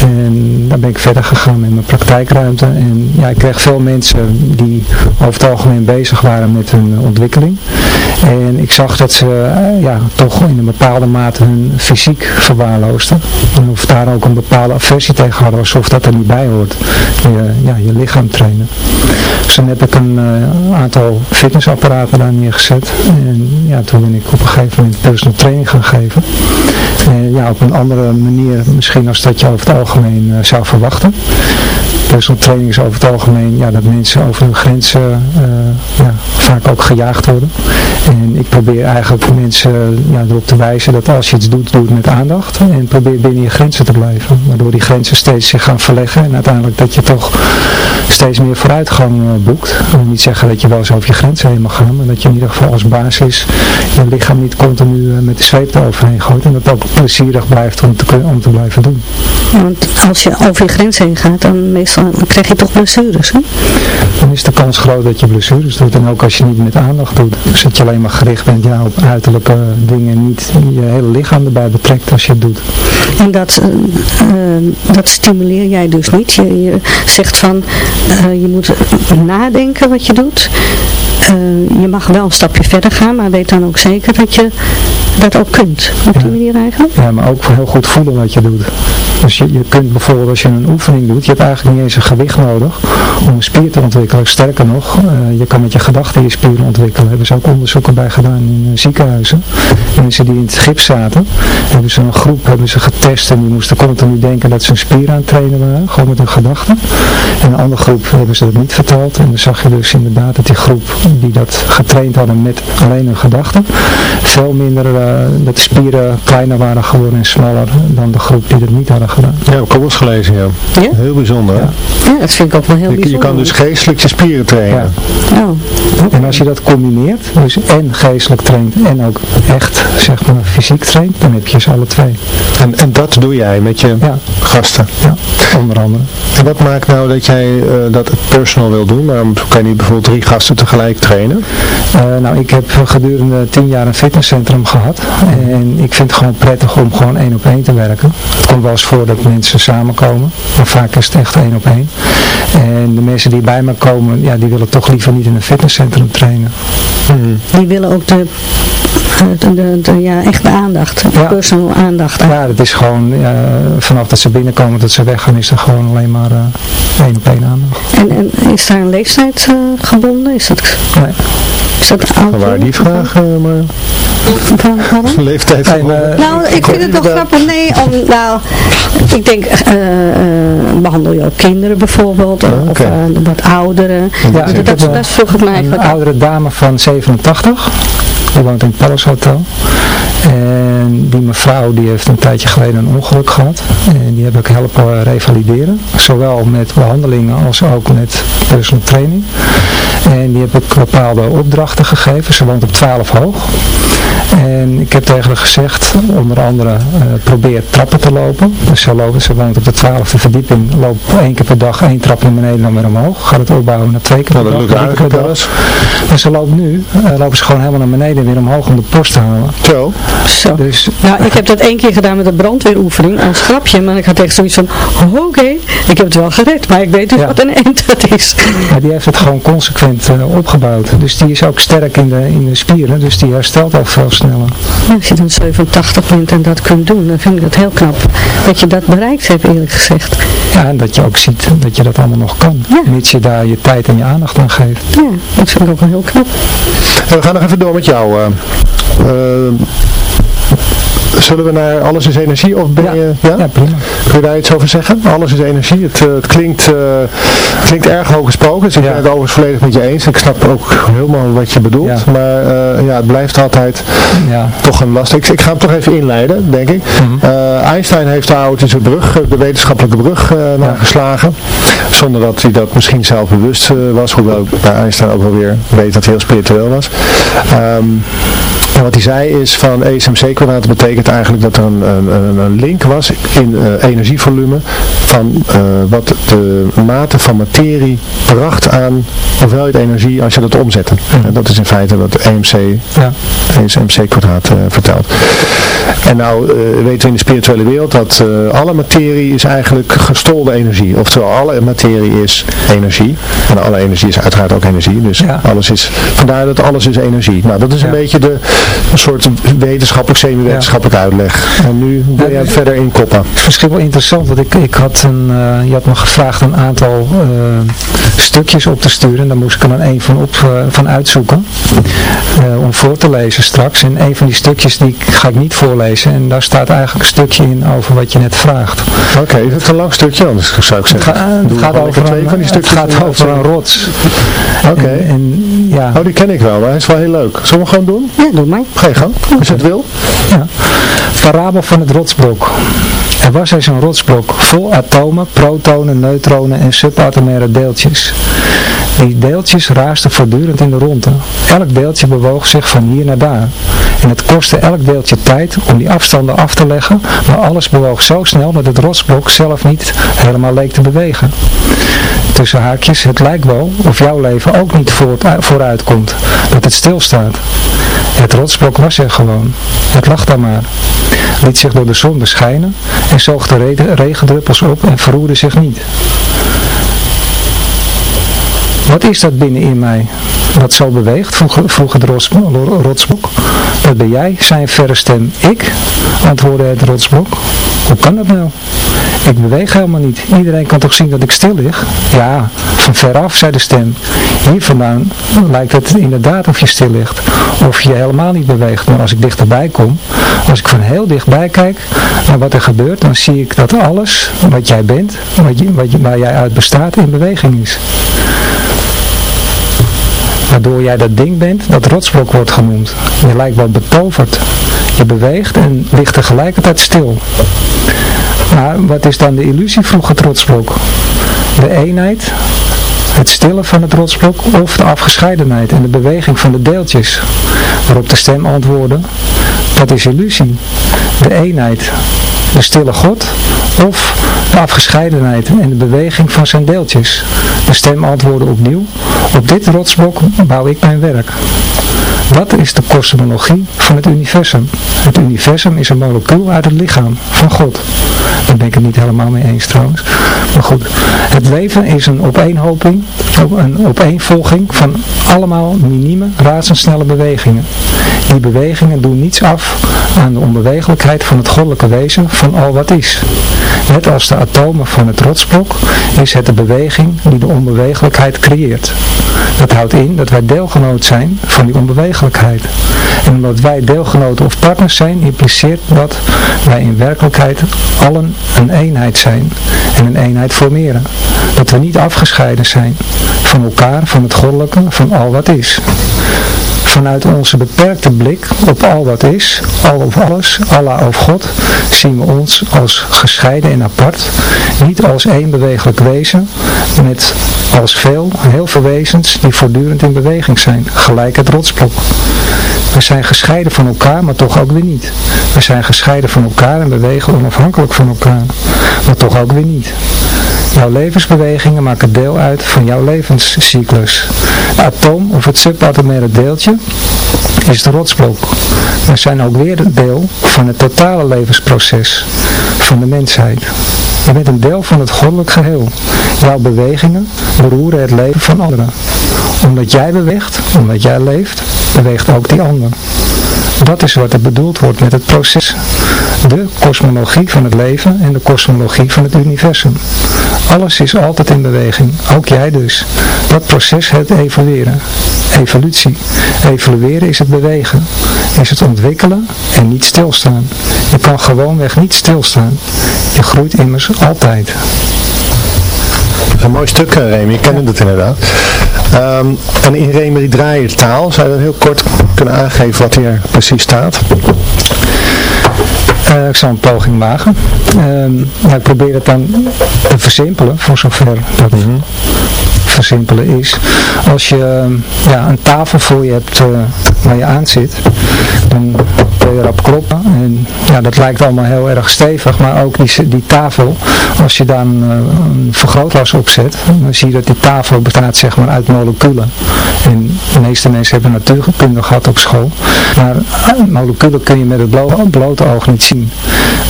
En daar ben ik verder gegaan met mijn praktijkruimte. En ja, ik kreeg veel mensen die over het algemeen bezig waren met hun ontwikkeling. En ik zag dat ze uh, ja, toch in een bepaalde mate hun fysiek verwaarloosden. Of daar ook een bepaalde aversie tegen hadden, alsof dat er niet bij hoort. Je, ja, je lichaam trainen. Dus dan heb ik een uh, aantal fitnessapparaten daar neergezet. En ja, toen ben ik op een gegeven moment personal training gaan geven. En ja, op een andere manier misschien als dat je over het algemeen uh, zou verwachten. Personal is over het algemeen ja, dat mensen over hun grenzen uh, ja, vaak ook gejaagd worden. En ik probeer eigenlijk mensen ja, erop te wijzen dat als je iets doet, doe het met aandacht. En probeer binnen je grenzen te blijven. Waardoor die grenzen steeds zich gaan verleggen. En uiteindelijk dat je toch steeds meer vooruitgang uh, boekt. Ik wil niet zeggen dat je wel eens over je grenzen heen mag gaan. Maar dat je in ieder geval als basis je lichaam niet continu uh, met de zweep eroverheen gooit. En dat ook plezierig blijft om te, om te blijven doen. Want als je over je grens heen gaat, dan meestal krijg je toch blessures, hè? Dan is de kans groot dat je blessures doet. En ook als je niet met aandacht doet. Dus dat je alleen maar gericht bent ja, op uiterlijke dingen. Niet je hele lichaam erbij betrekt als je het doet. En dat, uh, dat stimuleer jij dus niet. Je, je zegt van, uh, je moet nadenken wat je doet. Uh, je mag wel een stapje verder gaan, maar weet dan ook zeker dat je dat ook kunt. Op die ja. manier eigenlijk. Ja, maar ook heel goed voelen wat je doet. Dus je, je kunt bijvoorbeeld als je een oefening doet, je hebt eigenlijk niet eens een gewicht nodig om een spier te ontwikkelen. Sterker nog, uh, je kan met je gedachten je spieren ontwikkelen. Daar hebben ze ook onderzoeken bij gedaan in uh, ziekenhuizen. Mensen die in het gips zaten, hebben ze een groep hebben ze getest en die moesten continu denken dat ze een spier aan het trainen waren, gewoon met hun gedachten. En een andere groep hebben ze dat niet verteld. En dan zag je dus inderdaad dat die groep die dat getraind hadden met alleen hun gedachten, veel minder, uh, dat de spieren kleiner waren geworden en smaller dan de groep die dat niet hadden gedaan. Ja, ik heb ook eens gelezen, ja. Ja? Heel bijzonder. Ja, dat vind ik ook wel heel Je, bijzonder. je kan dus geestelijk je spieren trainen. Ja. Oh. En als je dat combineert, dus en geestelijk traint en ook echt, zeg maar, fysiek traint, dan heb je ze alle twee. En, en dat doe jij met je Ja. gasten. Ja, onder andere. En wat maakt nou dat jij eh, dat personal wil doen? Waarom kan je niet bijvoorbeeld drie gasten tegelijk trainen? Eh, nou, ik heb gedurende tien jaar een fitnesscentrum gehad. En ik vind het gewoon prettig om gewoon één op één te werken. Het komt wel eens voor dat mensen samenkomen. Maar vaak is het echt één op één. En de mensen die bij me komen, ja, die willen toch liever niet in een fitnesscentrum trainen. Die willen ook de, de, de, de- ja, echt de aandacht, de Ja. personal aandacht. Ja, dat is gewoon, eh, vanaf dat ze binnenkomen tot ze weggaan, is er gewoon alleen maar eh, één op één aandacht. En, en is daar een leeftijd eh, gebonden? Is dat, Nee. is dat oud? Waar die vraag, maar... Leeftijd. Maar- Nou, ik vind het wel grappig. Nee, om, nou, ik denk, eh, eh, behandel je ook kinderen bijvoorbeeld, of eh, wat ouderen. Ja, dat, dat, eh, dat vroeg ik me Een eigenlijk af. oudere dame van 87. Die woont in het Palace Hotel. En die mevrouw die heeft een tijdje geleden een ongeluk gehad. En die heb ik helpen revalideren. Zowel met behandelingen als ook met personal training. En die heb ik bepaalde opdrachten gegeven. Ze woont op 12 hoog. En ik heb tegen haar gezegd, onder andere, eh, probeer trappen te lopen. Dus ze, loopt, ze woont op de 12e verdieping, loopt één keer per dag één trap naar beneden en weer omhoog. Gaat het opbouwen naar twee keer per Nou, dat dag. lukt per dag. En ze loopt nu, eh, lopen ze gewoon helemaal naar beneden en weer omhoog om de post te halen. Zo. Zo. Dus Nou, ik heb dat één keer gedaan met een brandweeroefening als grapje, maar ik had echt zoiets van, oh, oké, ik heb het wel gered, maar ik weet niet Ja. wat een end dat is. ja, die heeft het gewoon consequent eh, opgebouwd. Dus die is ook sterk in de, in de spieren, dus die herstelt ook veel sneller. Ja, als je dan 87 bent en dat kunt doen, dan vind ik dat heel knap. Dat je dat bereikt hebt, eerlijk gezegd. Ja, en dat je ook ziet dat je dat allemaal nog kan. Ja. Mits je daar je tijd en je aandacht aan geeft. Ja, dat vind ik ook wel heel knap. En we gaan nog even door met jou. eh. Eh, zullen we naar Alles is Energie of ben Ja. je... Ja? Ja, prima. Kun je daar iets over zeggen? Alles is energie. Het, eh, het klinkt, eh, klinkt erg hooggesproken. Dus ik ben het overigens volledig met je eens. Ik snap ook helemaal wat je bedoelt. Maar eh, ja, het blijft altijd Ja. toch een last. Ik, ik ga hem toch even inleiden, denk ik. Mhm. Eh, Einstein heeft daar ooit eens een brug, eh, de wetenschappelijke brug, eh naar geslagen. Zonder dat hij dat misschien zelf bewust eh, was. Hoewel ik bij Einstein ook wel weer weet dat hij heel spiritueel was. Ehm, en wat hij zei is van ESMC kwadraat betekent eigenlijk dat er een, een, een- link was in eh, energievolume van eh, wat de mate van materie bracht aan hoeveelheid energie als je dat omzette. En dat is in feite wat EMC, Ja. Kwadraat eh, vertelt. En nou weten we in de spirituele wereld dat alle materie is eigenlijk gestolde energie. Oftewel alle materie is energie. En alle energie is uiteraard ook energie. Dus Ja. alles is, vandaar dat alles is energie. Nou dat is een Ja. beetje de een soort wetenschappelijk, semi-wetenschappelijk uitleg. En nu wil jij het verder inkoppen. Het is misschien wel interessant, want ik, ik had een, eh, je had me gevraagd een aantal eh, stukjes op te sturen. En daar moest ik er dan één van, op, eh, van uitzoeken. eh, om voor te lezen straks. En een van die stukjes die ga ik niet voorlezen. En daar staat eigenlijk een stukje in over wat je net vraagt. Oké, is het een lang stukje? Anders zou ik Het, zeggen. ga- het gaat, over een, twee van die het stukjes. gaat in de over een rots. Oké. En, en ja, Oh, die ken ik wel, maar hij is wel heel leuk. Zullen we hem gewoon doen? Ja, doe maar. Ga je gang, als het wil. Ja. Parabel van het rotsblok. Er was eens een rotsblok vol atomen, protonen, neutronen en subatomaire deeltjes. Die deeltjes raasden voortdurend in de ronde. Elk deeltje bewoog zich van hier naar daar. En het kostte elk deeltje tijd om die afstanden af te leggen, maar alles bewoog zo snel dat het rotsblok zelf niet helemaal leek te bewegen. Tussen haakjes, het lijkt wel of jouw leven ook niet voort- vooruit komt, dat het stilstaat. Het rotsblok was er gewoon. Het lag daar maar. Liet zich door de zon beschijnen en zoog de re- regendruppels op en verroerde zich niet. Wat is dat binnenin mij? Dat zo beweegt, vroeg, vroeg het rots- rotsblok. Dat ben jij, zei een verre stem. Ik? antwoordde het rotsblok. Hoe kan dat nou? Ik beweeg helemaal niet. Iedereen kan toch zien dat ik stil lig? Ja, van veraf, zei de stem. Hier vandaan lijkt het inderdaad of je stil ligt. Of je helemaal niet beweegt. Maar als ik dichterbij kom, als ik van heel dichtbij kijk naar wat er gebeurt, dan zie ik dat alles wat jij bent, wat je, wat je, waar jij uit bestaat, in beweging is. Waardoor jij dat ding bent, dat rotsblok wordt genoemd. Je lijkt wel betoverd. Je beweegt en ligt tegelijkertijd stil. Maar wat is dan de illusie, vroeg het rotsblok. De eenheid, het stillen van het rotsblok of de afgescheidenheid en de beweging van de deeltjes. Waarop de stem antwoordde, dat is illusie. De eenheid, de stille God of de afgescheidenheid en de beweging van zijn deeltjes. De stem antwoordde opnieuw, op dit rotsblok bouw ik mijn werk. Dat is de kosmologie van het universum. Het universum is een molecuul uit het lichaam van God. Daar ben ik het niet helemaal mee eens trouwens. Maar goed, het leven is een opeenhoping, een opeenvolging van allemaal minieme, razendsnelle bewegingen. Die bewegingen doen niets af aan de onbewegelijkheid van het goddelijke wezen van al wat is. Net als de atomen van het rotsblok is het de beweging die de onbewegelijkheid creëert. Dat houdt in dat wij deelgenoot zijn van die onbewegelijkheid. En omdat wij deelgenoten of partners zijn, impliceert dat wij in werkelijkheid allen een eenheid zijn en een eenheid formeren. Dat we niet afgescheiden zijn van elkaar, van het goddelijke, van al wat is. Vanuit onze beperkte blik op al wat is, al of alles, Allah of God, zien we ons als gescheiden en apart, niet als één bewegelijk wezen, met als veel, heel veel wezens die voortdurend in beweging zijn, gelijk het rotsblok. We zijn gescheiden van elkaar, maar toch ook weer niet. We zijn gescheiden van elkaar en bewegen onafhankelijk van elkaar, maar toch ook weer niet. Jouw levensbewegingen maken deel uit van jouw levenscyclus. Het atoom of het subatomaire deeltje is de rotsblok. We zijn ook weer deel van het totale levensproces van de mensheid. Je bent een deel van het goddelijk geheel. Jouw bewegingen beroeren het leven van anderen. Omdat jij beweegt, omdat jij leeft, beweegt ook die ander. Dat is wat er bedoeld wordt met het proces. De kosmologie van het leven en de kosmologie van het universum. Alles is altijd in beweging, ook jij dus. Dat proces het evolueren. Evolutie. Evolueren is het bewegen, is het ontwikkelen en niet stilstaan. Je kan gewoonweg niet stilstaan. Je groeit immers altijd. Dat is een mooi stuk, eh, Remy. Ik ken het inderdaad. Ehm, en in Remy draaiertaal, zou je dat heel kort kunnen aangeven wat hier precies staat? Uh, ik zal een poging wagen. Ehm, nou, ik probeer het dan te versimpelen, voor zover dat versimpelen is. Als je ja, een tafel voor je hebt uh, waar je aan zit, dan kun je erop kloppen. En ja, dat lijkt allemaal heel erg stevig, maar ook die, die tafel, als je dan uh, een vergrootglas opzet, dan zie je dat die tafel bestaat zeg maar uit moleculen. En de meeste mensen hebben natuurkunde gehad op school, maar moleculen kun je met het blo blote oog niet zien.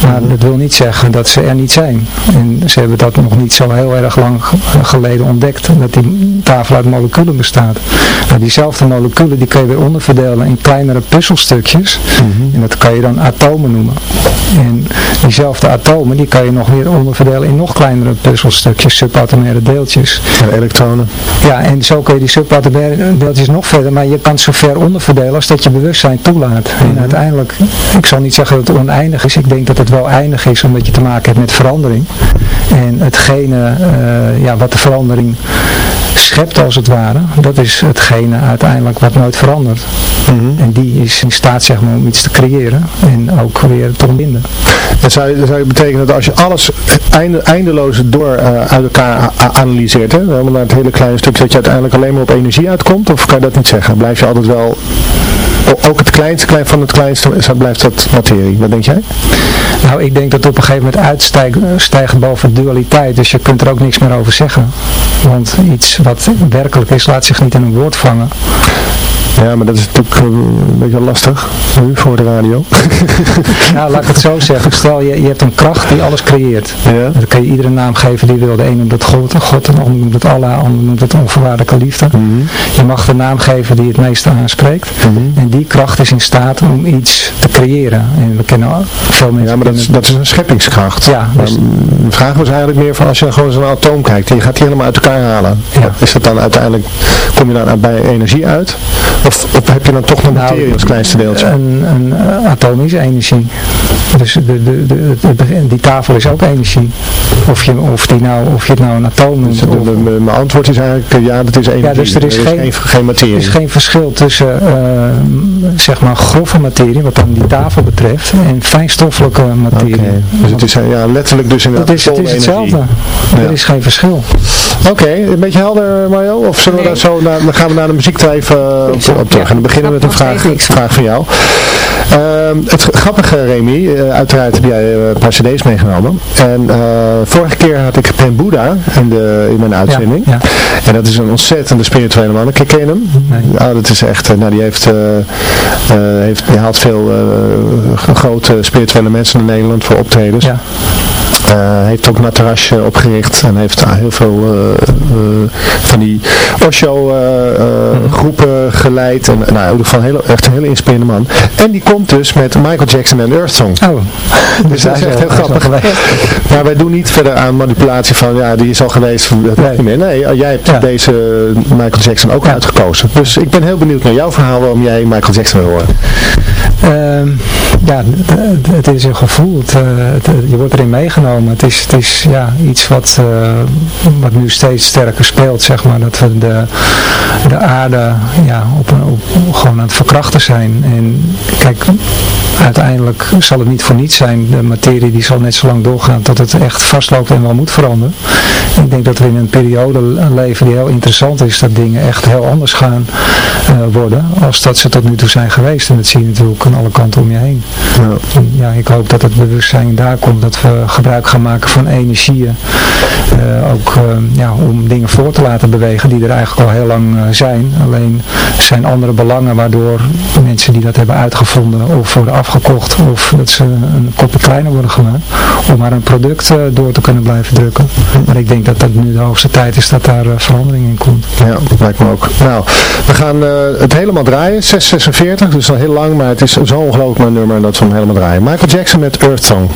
Maar dat wil niet zeggen dat ze er niet zijn. En ze hebben dat nog niet zo heel erg lang geleden ontdekt, dat die tafel uit moleculen bestaat. Nou, diezelfde moleculen die kun je weer onderverdelen in kleinere puzzelstukjes. En dat kan je dan atomen noemen. En diezelfde atomen die kan je nog weer onderverdelen in nog kleinere puzzelstukjes, subatomaire deeltjes. En elektronen. Ja, en zo kun je die subatomaire deeltjes nog verder, maar je kan het zo ver onderverdelen als dat je bewustzijn toelaat. En uiteindelijk, ik zal niet zeggen dat het oneindig is, ik denk dat het wel eindig is omdat je te maken hebt met verandering. En hetgene uh, ja, wat de verandering schept als het ware, dat is hetgene uiteindelijk wat nooit verandert. Mhm. En die is in staat zeg maar om iets te creëren en ook weer te ontbinden. Dat zou, dat zou betekenen dat als je alles einde, eindeloos door uh, uit elkaar analyseert, hè, helemaal naar het hele kleine stuk, dat je uiteindelijk alleen maar op energie uitkomt? Of kan je dat niet zeggen? Blijf je altijd wel ook het kleinste klein van het kleinste blijft dat materie. Wat denk jij? Nou, ik denk dat het op een gegeven moment uitstijgen boven dualiteit. Dus je kunt er ook niks meer over zeggen. Want iets wat werkelijk is, laat zich niet in een woord vangen. Ja, maar dat is natuurlijk eh, een beetje lastig nu voor de radio. nou, laat ik het zo zeggen. Stel, je, je hebt een kracht die alles creëert. Ja. Dan kan je iedere naam geven die wil. De ene noemt het God, God de ander noemt het Allah, de ander noemt het onvoorwaardelijke liefde. Mhm. Je mag de naam geven die het meeste aanspreekt. Mhm. En die kracht is in staat om iets te creëren. En we kennen veel mensen... Ja, maar dat is, dat is een scheppingskracht. Ja, dus- de vraag was eigenlijk meer van als je gewoon zo'n atoom kijkt, je gaat die helemaal uit elkaar halen. Ja. Is dat dan uiteindelijk, kom je dan bij energie uit? Of, of heb je dan toch nog materie Nou, als kleinste deeltje? Een, een eh, atoom is energie. Dus de, de, de, de- de- die tafel is ook energie. Of je, of die nou, of je het nou een atoom noemt. Dus de- of- de- de- mijn antwoord is eigenlijk, eh, ja, dat is energie. Ja, dus er is geen- geen, geen materie. Er is geen verschil tussen eh, zeg maar grove materie, wat dan die tafel betreft, en fijnstoffelijke materie. Oké, dus het is ja, letterlijk dus inderdaad Dat is, het is hetzelfde. Ja. Er is geen verschil. Oké, een beetje helder Mario? Of zullen we Nee. daar zo naar, dan gaan we naar de muziek even Ja. En dan beginnen we met een vraag, vraag van jou. Ehm, het grappige Remy, eh, uiteraard heb jij eh, een paar cd's meegenomen. En eh, vorige keer had ik Ben Buddha in, de, in mijn uitzending. Ja, En dat is een ontzettende spirituele man. Ken ken je hem? Nee. Ja, dat is echt, nou die heeft, heeft die haalt veel grote spirituele mensen in Nederland voor optredens. ja. Hij heeft ook Natarasje opgericht en heeft heel veel van die Osho groepen geleid. En nou, in ieder geval heel, echt een hele inspirerende man. En die komt dus met Michael Jackson en Earth Song. Oh. Dus dat is echt heel grappig. Maar wij doen niet verder aan manipulatie van, ja, die is al geweest. Dat nee. niet meer. Nee, jij hebt deze Michael Jackson ook uitgekozen. Dus ik ben heel benieuwd naar jouw verhaal waarom jij Michael Jackson wil horen. Uh, ja, het is een gevoel. Het, je wordt erin meegenomen. Het is, het is ja, iets wat, uh, wat nu steeds sterker speelt, zeg maar. Dat we de, de aarde ja, op, op, gewoon aan het verkrachten zijn. En kijk, uiteindelijk zal het niet voor niets zijn. De materie die zal net zo lang doorgaan tot het echt vastloopt en wel moet veranderen. Ik denk dat we in een periode leven die heel interessant is. Dat dingen echt heel anders gaan uh, worden als dat ze tot nu toe zijn geweest. En dat zie je natuurlijk aan alle kanten om je heen. Ja. ja, ik hoop dat het bewustzijn daar komt. Dat we gebruik gaan maken van energieën. Uh, ook uh, ja, om dingen voor te laten bewegen die er eigenlijk al heel lang zijn. Alleen zijn andere belangen waardoor mensen die dat hebben uitgevonden of worden afgekocht of dat ze een kopje kleiner worden gemaakt om maar een product door te kunnen blijven drukken. Maar ik denk dat dat nu de hoogste tijd is dat daar verandering in komt. Ja, dat lijkt me ook. Nou, we gaan het helemaal draaien. 646, dus al heel lang, maar het is zo ongelooflijk mijn nummer dat ze hem helemaal draaien. Michael Jackson met Earth Song.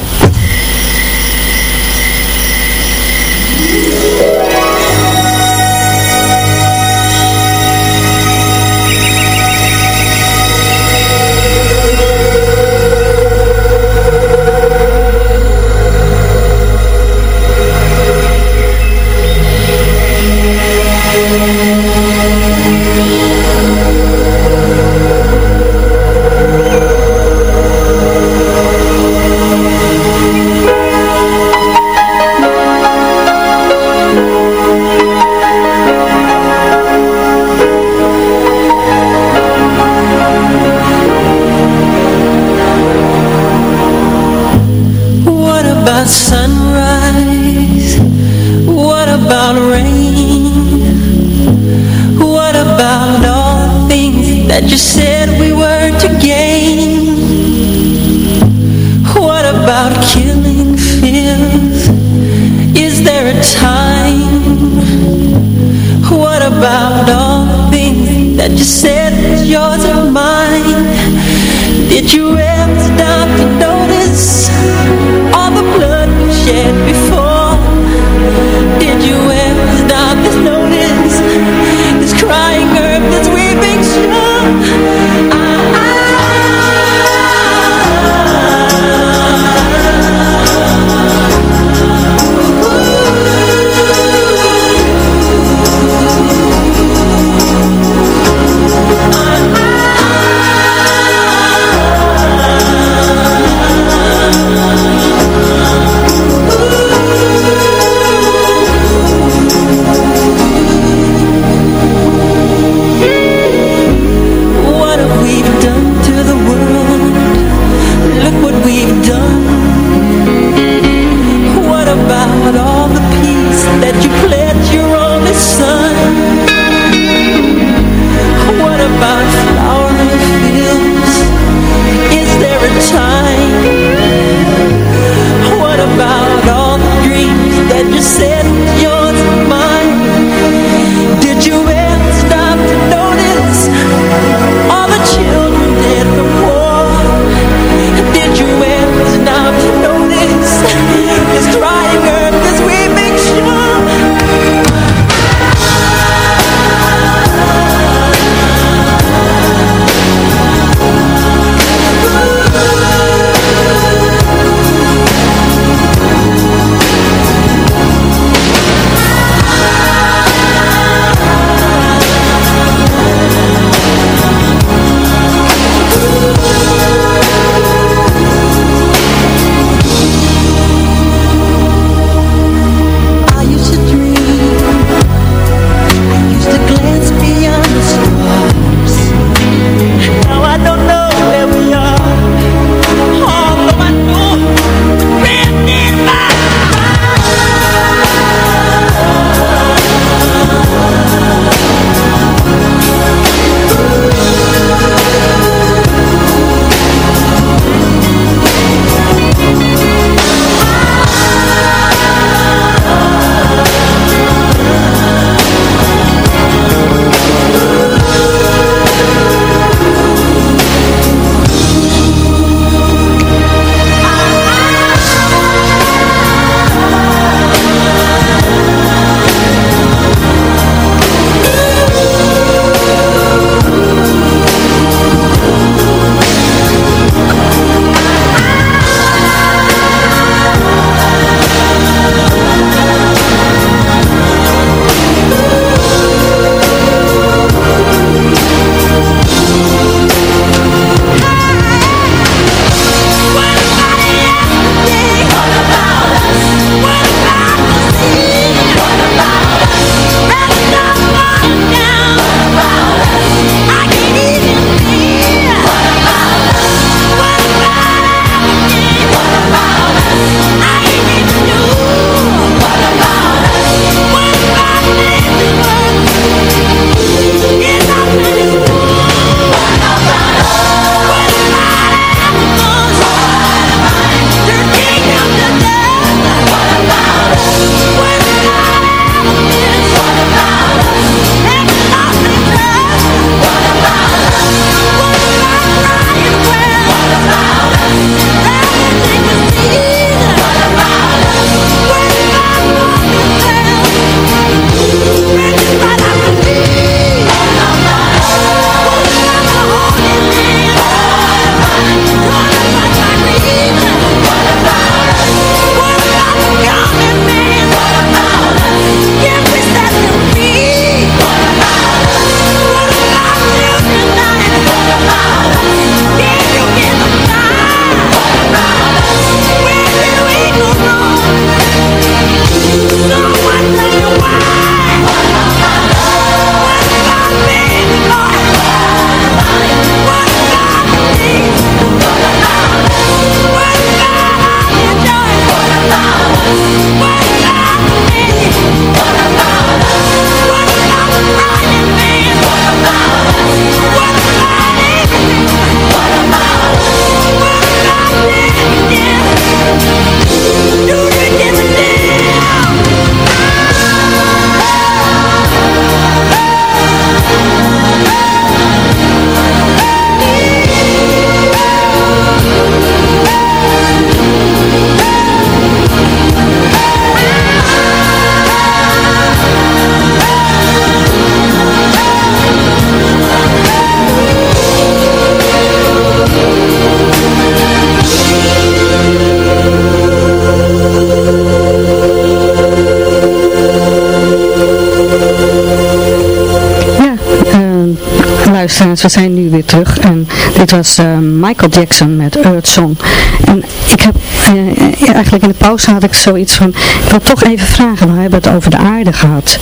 We zijn nu weer terug. En dit was uh, Michael Jackson met Earth Song. En ik heb, uh, eigenlijk in de pauze had ik zoiets van, ik wil toch even vragen, we hebben het over de aarde gehad.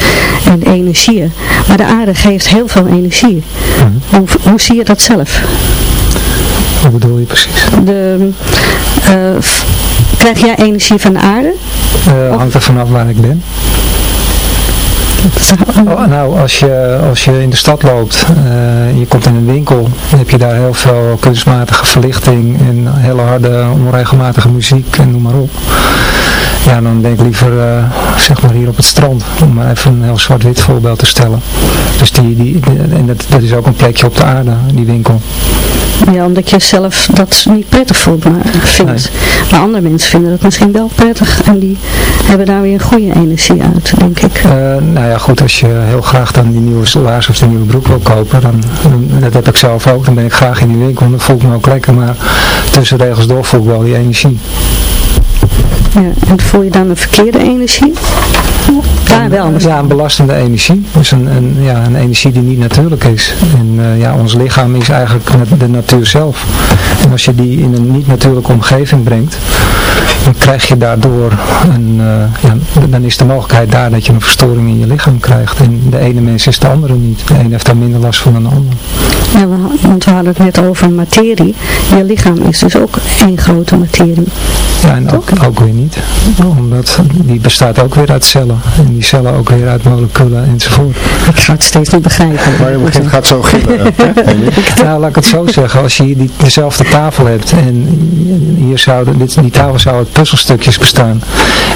En energieën. Maar de aarde geeft heel veel energie. Mhm. hoe, hoe zie je dat zelf? Wat bedoel je precies? De, uh, krijg jij energie van de aarde? Hangt er vanaf waar ik ben. Oh, nou, als je, als je in de stad loopt, uh, je komt in een winkel, dan heb je daar heel veel kunstmatige verlichting en hele harde, onregelmatige muziek en noem maar op. Ja, dan denk ik liever, uh, zeg maar hier op het strand, om maar even een heel zwart-wit voorbeeld te stellen. Dus die, die, en dat, dat is ook een plekje op de aarde, die winkel. Ja, omdat je zelf dat niet prettig voelt, maar, vindt. Maar andere mensen vinden dat misschien wel prettig en die hebben daar weer een goede energie uit, denk ik. Uh, nou ja, goed, als je heel graag dan die nieuwe laars of die nieuwe broek wil kopen, dan, dat heb ik zelf ook, dan ben ik graag in die winkel dat voelt me ook lekker, maar tussen regels door voel ik wel die energie. Ja, en voel je dan een verkeerde energie? Daar wel. Ja, een belastende energie. Dus een, een, ja, een energie die niet natuurlijk is. En uh, ja, ons lichaam is eigenlijk de natuur zelf. En als je die in een niet natuurlijke omgeving brengt, dan krijg je daardoor een, uh, ja, dan is de mogelijkheid daar dat je een verstoring in je lichaam krijgt. En de ene mens is de andere niet. De ene heeft daar minder last van dan de ander. Ja, want we hadden het net over materie. Je lichaam is dus ook één grote materie. Ja, en ook, ook, weer niet. Omdat die bestaat ook weer uit cellen. En die cellen ook weer uit moleculen enzovoort. Ik ga het steeds niet begrijpen. Maar je begint gaat zo gillen. nou, laat ik het zo zeggen. Als je hier die, dezelfde tafel hebt en hier zouden, dit, die tafel zou uit puzzelstukjes bestaan.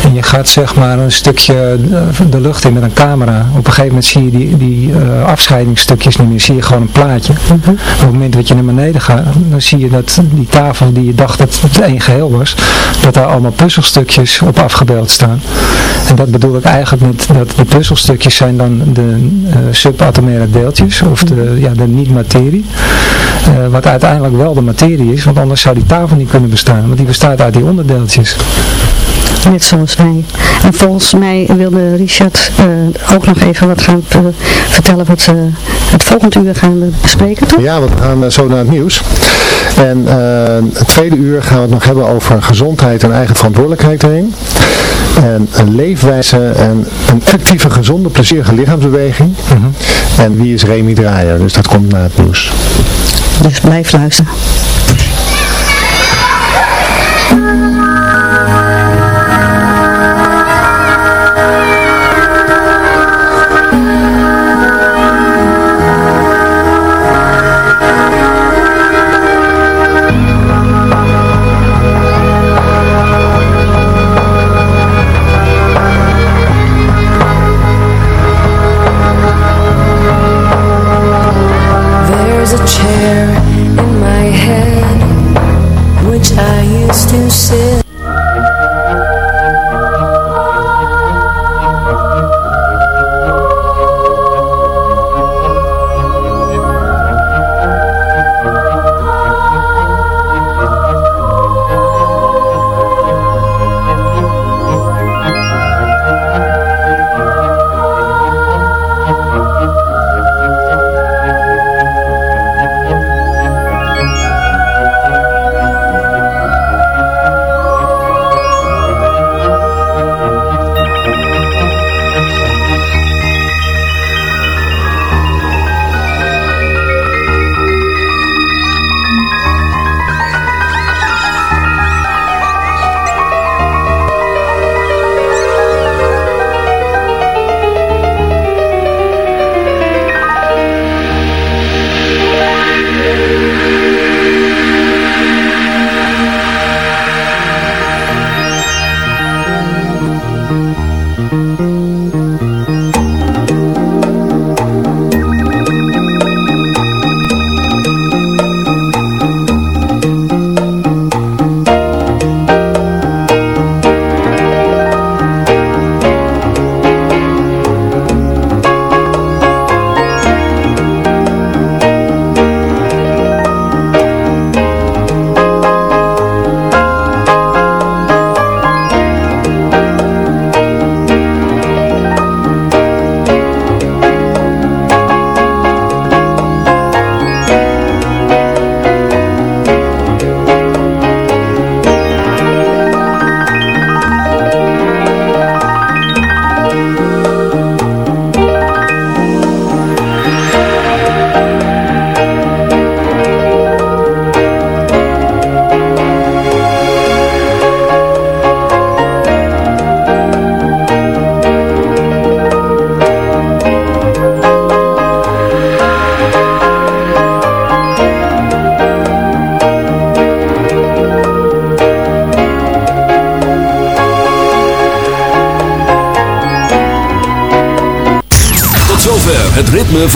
En je gaat zeg maar een stukje de lucht in met een camera. Op een gegeven moment zie je die, die uh, afscheidingsstukjes niet meer. Zie je gewoon een plaatje. Mhm. Op het moment dat je naar beneden gaat, dan zie je dat die tafel die je dacht dat het één geheel was, dat daar allemaal puzzelstukjes op afgebeeld staan. En dat bedoel ik eigenlijk met dat de puzzelstukjes zijn dan de uh, subatomaire deeltjes, of de, ja, de niet-materie. Uh, wat uiteindelijk wel de materie is, want anders zou die tafel niet kunnen bestaan, want die bestaat uit die onderdeeltjes. Net zoals wij. En volgens mij wilde Richard uh, ook nog even wat gaan vertellen wat het volgende uur gaan we bespreken, toch? Ja, we gaan zo naar het nieuws. En het tweede uur gaan we het nog hebben over gezondheid en eigen verantwoordelijkheid erin. En een leefwijze en een actieve, gezonde, plezierige lichaamsbeweging. Mm -hmm. En wie is Remy Draaier? Dus dat komt na het nieuws. Dus blijf luisteren.